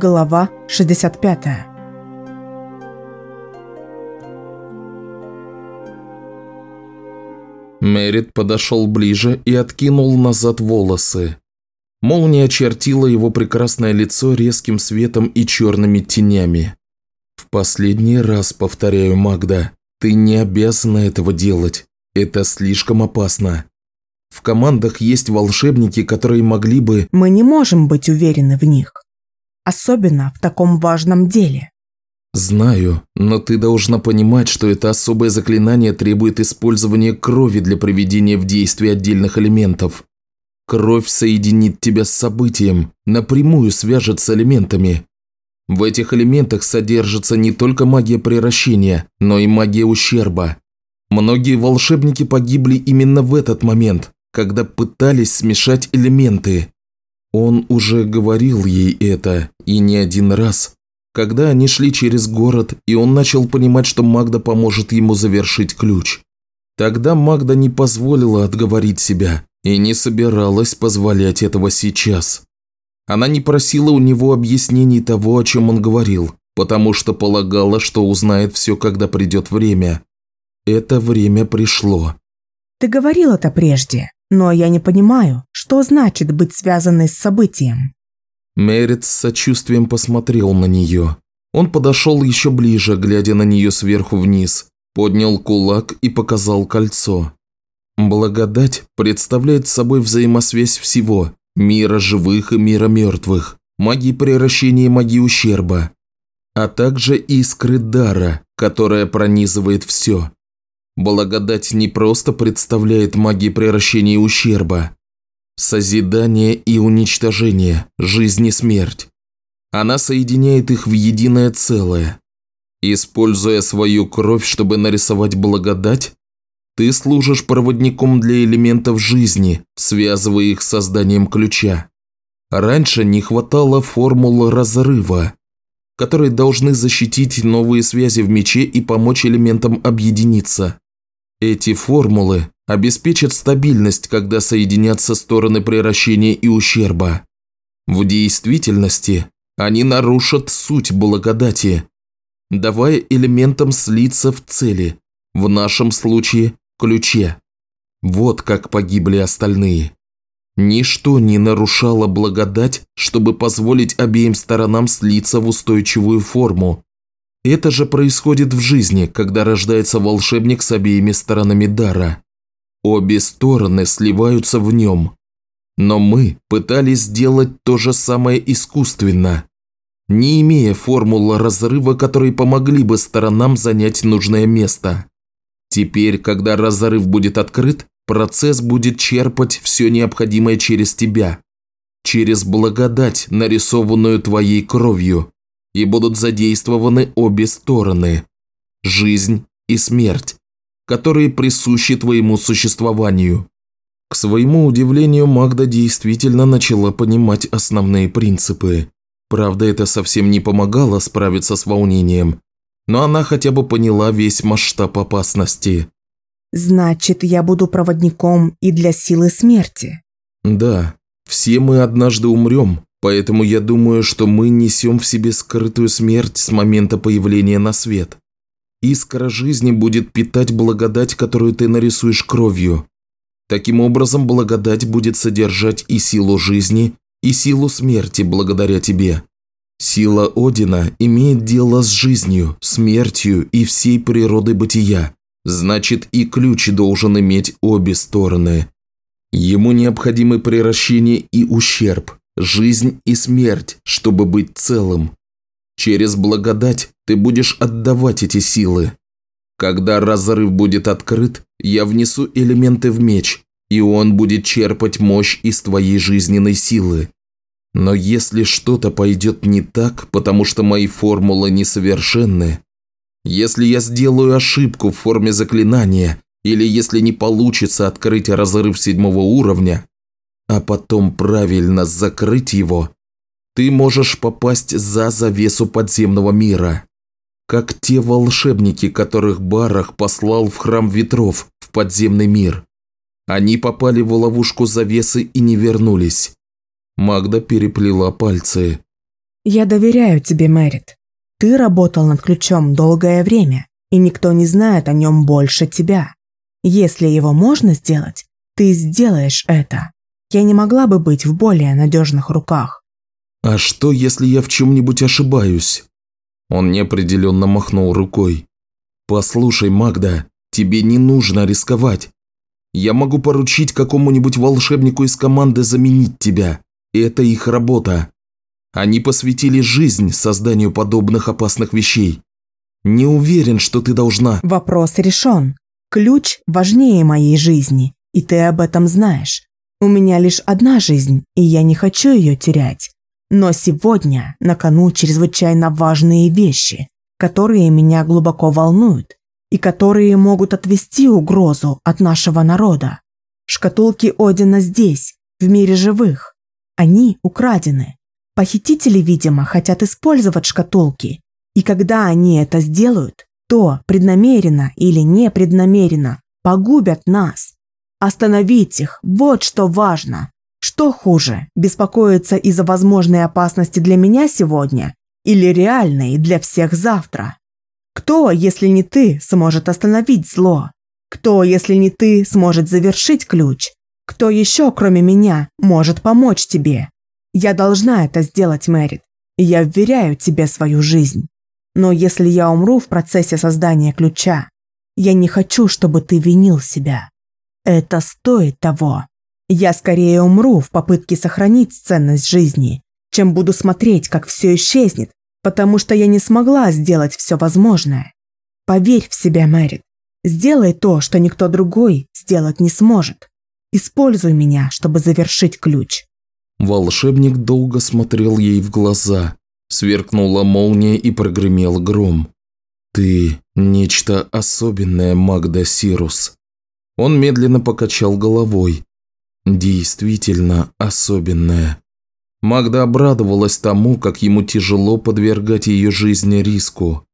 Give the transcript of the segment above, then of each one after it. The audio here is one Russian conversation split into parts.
Глава 65 Мерит подошел ближе и откинул назад волосы. Молния очертила его прекрасное лицо резким светом и черными тенями. «В последний раз повторяю, Магда, ты не обязана этого делать. Это слишком опасно. В командах есть волшебники, которые могли бы...» «Мы не можем быть уверены в них. Особенно в таком важном деле». «Знаю, но ты должна понимать, что это особое заклинание требует использования крови для приведения в действие отдельных элементов. Кровь соединит тебя с событием, напрямую свяжет с элементами. В этих элементах содержится не только магия превращения, но и магия ущерба. Многие волшебники погибли именно в этот момент, когда пытались смешать элементы. Он уже говорил ей это, и не один раз, когда они шли через город, и он начал понимать, что Магда поможет ему завершить ключ. Тогда Магда не позволила отговорить себя и не собиралась позволять этого сейчас. Она не просила у него объяснений того, о чем он говорил, потому что полагала, что узнает все, когда придет время. Это время пришло. «Ты говорил это прежде, но я не понимаю, что значит быть связанной с событием». Мерит с сочувствием посмотрел на нее. Он подошел еще ближе, глядя на нее сверху вниз, поднял кулак и показал кольцо. Благодать представляет собой взаимосвязь всего – мира живых и мира мертвых, магии превращения и магии ущерба, а также искры дара, которая пронизывает все. Благодать не просто представляет магии превращения и ущерба, Созидание и уничтожение, жизнь и смерть. Она соединяет их в единое целое. Используя свою кровь, чтобы нарисовать благодать, ты служишь проводником для элементов жизни, связывая их с созданием ключа. Раньше не хватало формул разрыва, которые должны защитить новые связи в мече и помочь элементам объединиться. Эти формулы обеспечат стабильность, когда соединятся стороны превращения и ущерба. В действительности они нарушат суть благодати, давая элементам слиться в цели, в нашем случае – ключе. Вот как погибли остальные. Ничто не нарушало благодать, чтобы позволить обеим сторонам слиться в устойчивую форму, это же происходит в жизни, когда рождается волшебник с обеими сторонами дара. Обе стороны сливаются в нем. Но мы пытались сделать то же самое искусственно, не имея формул разрыва, которые помогли бы сторонам занять нужное место. Теперь, когда разрыв будет открыт, процесс будет черпать все необходимое через тебя. Через благодать, нарисованную твоей кровью и будут задействованы обе стороны – жизнь и смерть, которые присущи твоему существованию. К своему удивлению, Магда действительно начала понимать основные принципы. Правда, это совсем не помогало справиться с волнением, но она хотя бы поняла весь масштаб опасности. «Значит, я буду проводником и для силы смерти?» «Да, все мы однажды умрем, Поэтому я думаю, что мы несем в себе скрытую смерть с момента появления на свет. Искра жизни будет питать благодать, которую ты нарисуешь кровью. Таким образом, благодать будет содержать и силу жизни, и силу смерти благодаря тебе. Сила Одина имеет дело с жизнью, смертью и всей природой бытия. Значит, и ключ должен иметь обе стороны. Ему необходимы превращение и ущерб, жизнь и смерть, чтобы быть целым. Через благодать ты будешь отдавать эти силы. Когда разрыв будет открыт, я внесу элементы в меч, и он будет черпать мощь из твоей жизненной силы. Но если что-то пойдет не так, потому что мои формулы несовершенны, если я сделаю ошибку в форме заклинания, или если не получится открыть разрыв седьмого уровня, а потом правильно закрыть его, ты можешь попасть за завесу подземного мира. Как те волшебники, которых Барах послал в храм ветров, в подземный мир. Они попали в ловушку завесы и не вернулись. Магда переплела пальцы. Я доверяю тебе, Мэрит. Ты работал над ключом долгое время, и никто не знает о нем больше тебя. Если его можно сделать, ты сделаешь это. Я не могла бы быть в более надежных руках. А что, если я в чем-нибудь ошибаюсь? Он неопределенно махнул рукой. Послушай, Магда, тебе не нужно рисковать. Я могу поручить какому-нибудь волшебнику из команды заменить тебя. Это их работа. Они посвятили жизнь созданию подобных опасных вещей. Не уверен, что ты должна... Вопрос решен. Ключ важнее моей жизни, и ты об этом знаешь. У меня лишь одна жизнь, и я не хочу ее терять. Но сегодня на кону чрезвычайно важные вещи, которые меня глубоко волнуют и которые могут отвести угрозу от нашего народа. Шкатулки Одина здесь, в мире живых. Они украдены. Похитители, видимо, хотят использовать шкатулки. И когда они это сделают, то, преднамеренно или непреднамеренно, погубят нас. Остановить их – вот что важно. Что хуже, беспокоиться из-за возможной опасности для меня сегодня или реальной для всех завтра? Кто, если не ты, сможет остановить зло? Кто, если не ты, сможет завершить ключ? Кто еще, кроме меня, может помочь тебе? Я должна это сделать, Мэрит, я вверяю тебе свою жизнь. Но если я умру в процессе создания ключа, я не хочу, чтобы ты винил себя. Это стоит того. Я скорее умру в попытке сохранить ценность жизни, чем буду смотреть, как все исчезнет потому что я не смогла сделать все возможное. Поверь в себя, Мэрит. Сделай то, что никто другой сделать не сможет. Используй меня, чтобы завершить ключ». Волшебник долго смотрел ей в глаза. Сверкнула молния и прогремел гром. «Ты – нечто особенное, Магда Сирус». Он медленно покачал головой. «Действительно особенное». Магда обрадовалась тому, как ему тяжело подвергать ее жизни риску.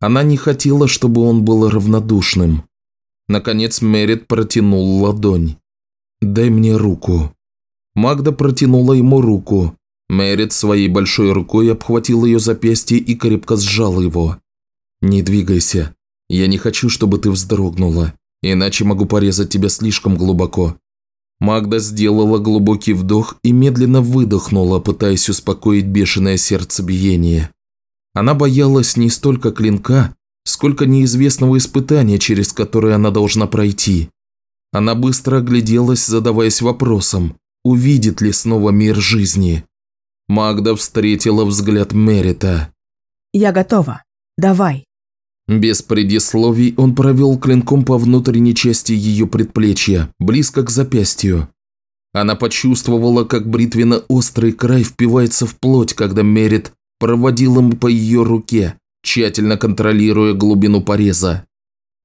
Она не хотела, чтобы он был равнодушным. Наконец Мерит протянул ладонь. «Дай мне руку». Магда протянула ему руку. Мерит своей большой рукой обхватил ее запястье и крепко сжал его. «Не двигайся. Я не хочу, чтобы ты вздрогнула, иначе могу порезать тебя слишком глубоко. Магда сделала глубокий вдох и медленно выдохнула, пытаясь успокоить бешеное сердцебиение. Она боялась не столько клинка, сколько неизвестного испытания, через которое она должна пройти. Она быстро огляделась, задаваясь вопросом, увидит ли снова мир жизни. Магда встретила взгляд Мерита. «Я готова. Давай». Без предисловий он провел клинком по внутренней части ее предплечья, близко к запястью. Она почувствовала, как бритвенно-острый край впивается в плоть, когда Мерит проводил им по ее руке, тщательно контролируя глубину пореза.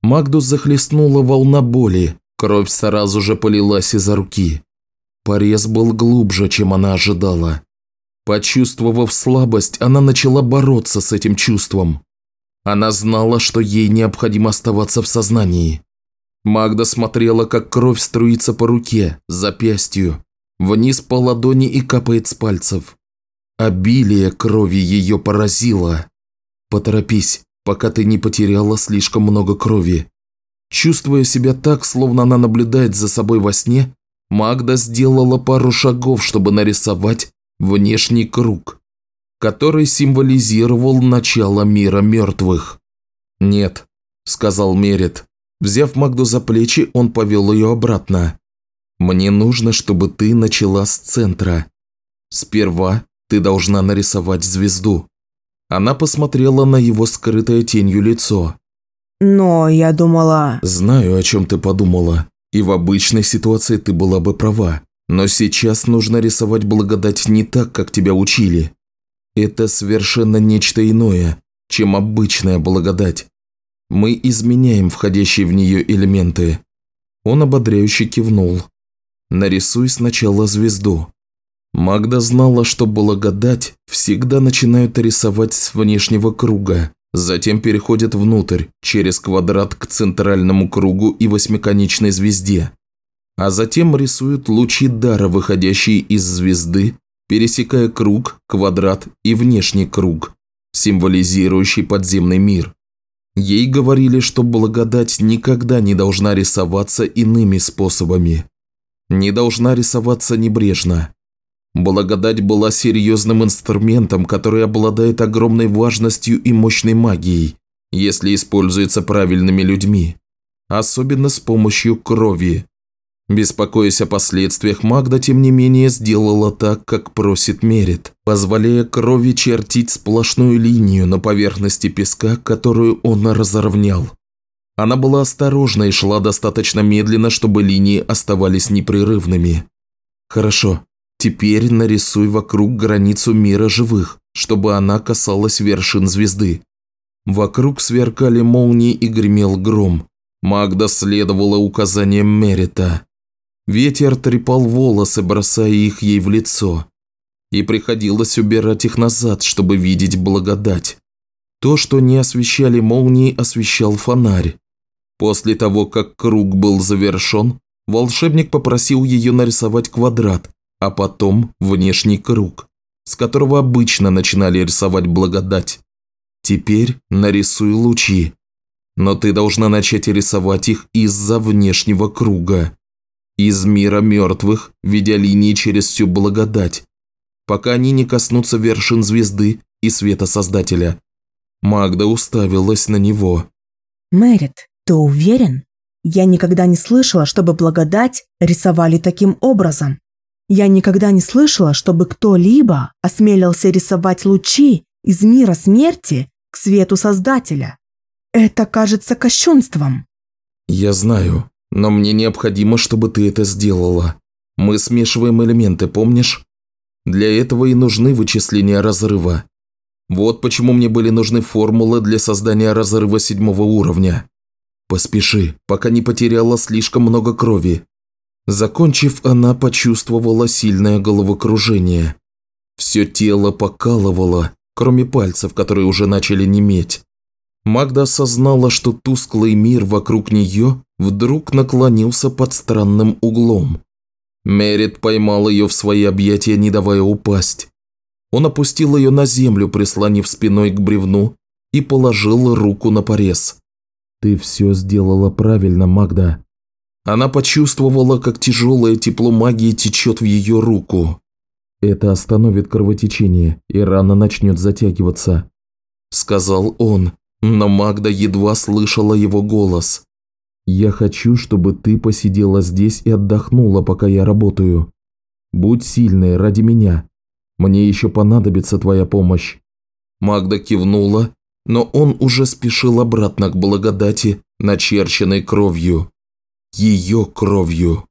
Магдус захлестнула волна боли, кровь сразу же полилась из-за руки. Порез был глубже, чем она ожидала. Почувствовав слабость, она начала бороться с этим чувством. Она знала, что ей необходимо оставаться в сознании. Магда смотрела, как кровь струится по руке, запястью, вниз по ладони и капает с пальцев. Обилие крови ее поразило. «Поторопись, пока ты не потеряла слишком много крови». Чувствуя себя так, словно она наблюдает за собой во сне, Магда сделала пару шагов, чтобы нарисовать внешний круг который символизировал начало мира мертвых. «Нет», – сказал Мерит. Взяв Магду за плечи, он повел ее обратно. «Мне нужно, чтобы ты начала с центра. Сперва ты должна нарисовать звезду». Она посмотрела на его скрытое тенью лицо. «Но я думала...» «Знаю, о чем ты подумала. И в обычной ситуации ты была бы права. Но сейчас нужно рисовать благодать не так, как тебя учили. Это совершенно нечто иное, чем обычная благодать. Мы изменяем входящие в нее элементы. Он ободряюще кивнул. Нарисуй сначала звезду. Магда знала, что благодать всегда начинают рисовать с внешнего круга, затем переходят внутрь, через квадрат к центральному кругу и восьмиконечной звезде. А затем рисуют лучи дара, выходящие из звезды, пересекая круг, квадрат и внешний круг, символизирующий подземный мир. Ей говорили, что благодать никогда не должна рисоваться иными способами. Не должна рисоваться небрежно. Благодать была серьезным инструментом, который обладает огромной важностью и мощной магией, если используется правильными людьми, особенно с помощью крови. Беспокоясь о последствиях, Магда, тем не менее, сделала так, как просит Мерит, позволяя крови чертить сплошную линию на поверхности песка, которую он разровнял. Она была осторожна и шла достаточно медленно, чтобы линии оставались непрерывными. «Хорошо, теперь нарисуй вокруг границу мира живых, чтобы она касалась вершин звезды». Вокруг сверкали молнии и гремел гром. Магда следовала указаниям Мерита. Ветер трепал волосы, бросая их ей в лицо. И приходилось убирать их назад, чтобы видеть благодать. То, что не освещали молнии, освещал фонарь. После того, как круг был завершен, волшебник попросил ее нарисовать квадрат, а потом внешний круг, с которого обычно начинали рисовать благодать. Теперь нарисуй лучи. Но ты должна начать рисовать их из-за внешнего круга из мира мертвых, ведя линии через всю благодать, пока они не коснутся вершин звезды и света Создателя. Магда уставилась на него. «Мэрит, ты уверен? Я никогда не слышала, чтобы благодать рисовали таким образом. Я никогда не слышала, чтобы кто-либо осмелился рисовать лучи из мира смерти к свету Создателя. Это кажется кощунством». «Я знаю», но мне необходимо, чтобы ты это сделала. Мы смешиваем элементы, помнишь? Для этого и нужны вычисления разрыва. Вот почему мне были нужны формулы для создания разрыва седьмого уровня. Поспеши, пока не потеряла слишком много крови. Закончив, она почувствовала сильное головокружение. Все тело покалывало, кроме пальцев, которые уже начали неметь. Магда осознала, что тусклый мир вокруг нее вдруг наклонился под странным углом. Мерит поймал ее в свои объятия, не давая упасть. Он опустил ее на землю, прислонив спиной к бревну, и положил руку на порез. «Ты все сделала правильно, Магда». Она почувствовала, как тяжелое тепло магии течет в ее руку. «Это остановит кровотечение, и рана начнет затягиваться», – сказал он, но Магда едва слышала его голос. «Я хочу, чтобы ты посидела здесь и отдохнула, пока я работаю. Будь сильной ради меня. Мне еще понадобится твоя помощь». Магда кивнула, но он уже спешил обратно к благодати, начерченной кровью. Ее кровью.